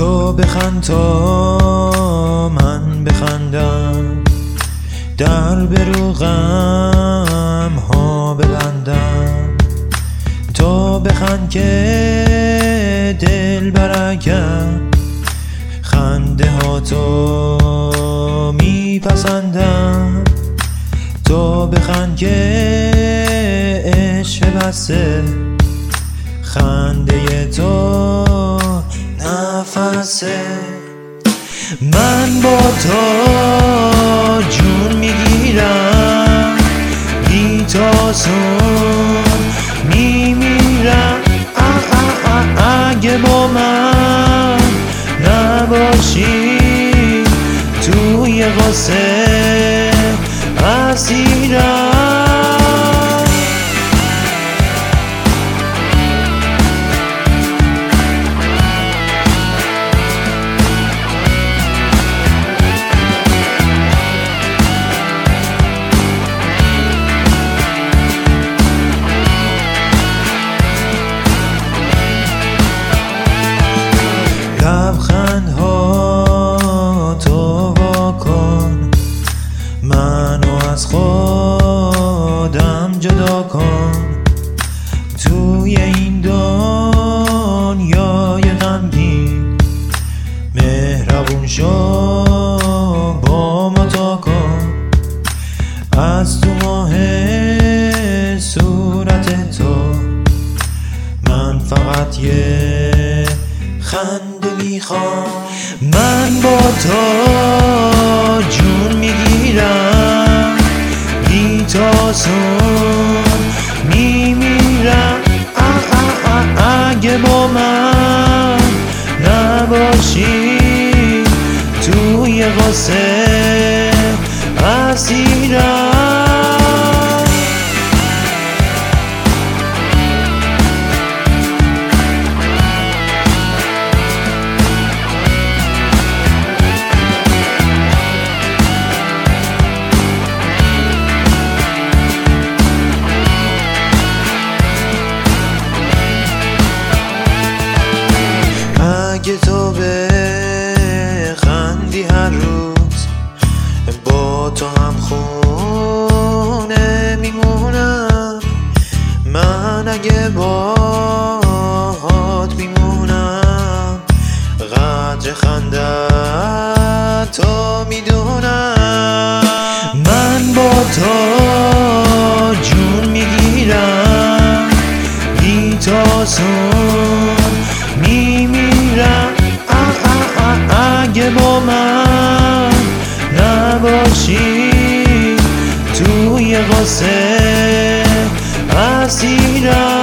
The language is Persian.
لبخند تا من بخندم. در بروغم ها ببندم. تا بخند که دل برگم. خنده ها تو میپسندم. تو بخند که عشق بسته. خنده تو من با تو جون می‌گیرم. بی تاسون میمیرم. اگه با من نباشی توی غصه اسیرم. کن توی این دنیای غمگین. مهربون شو با ما تا کن. از تو ماه صورت تو. من فقط یه خنده می‌خوام. من با تو جون می‌گیرم. بی تاسون اگه با من نباشی. توی غصه اسیرم. اگه باهات میمونم قدر خنده تو می‌دونم. من با تو جون می‌گیرم بی تاسون میمیرم. اگه با من نباشی توی غصه know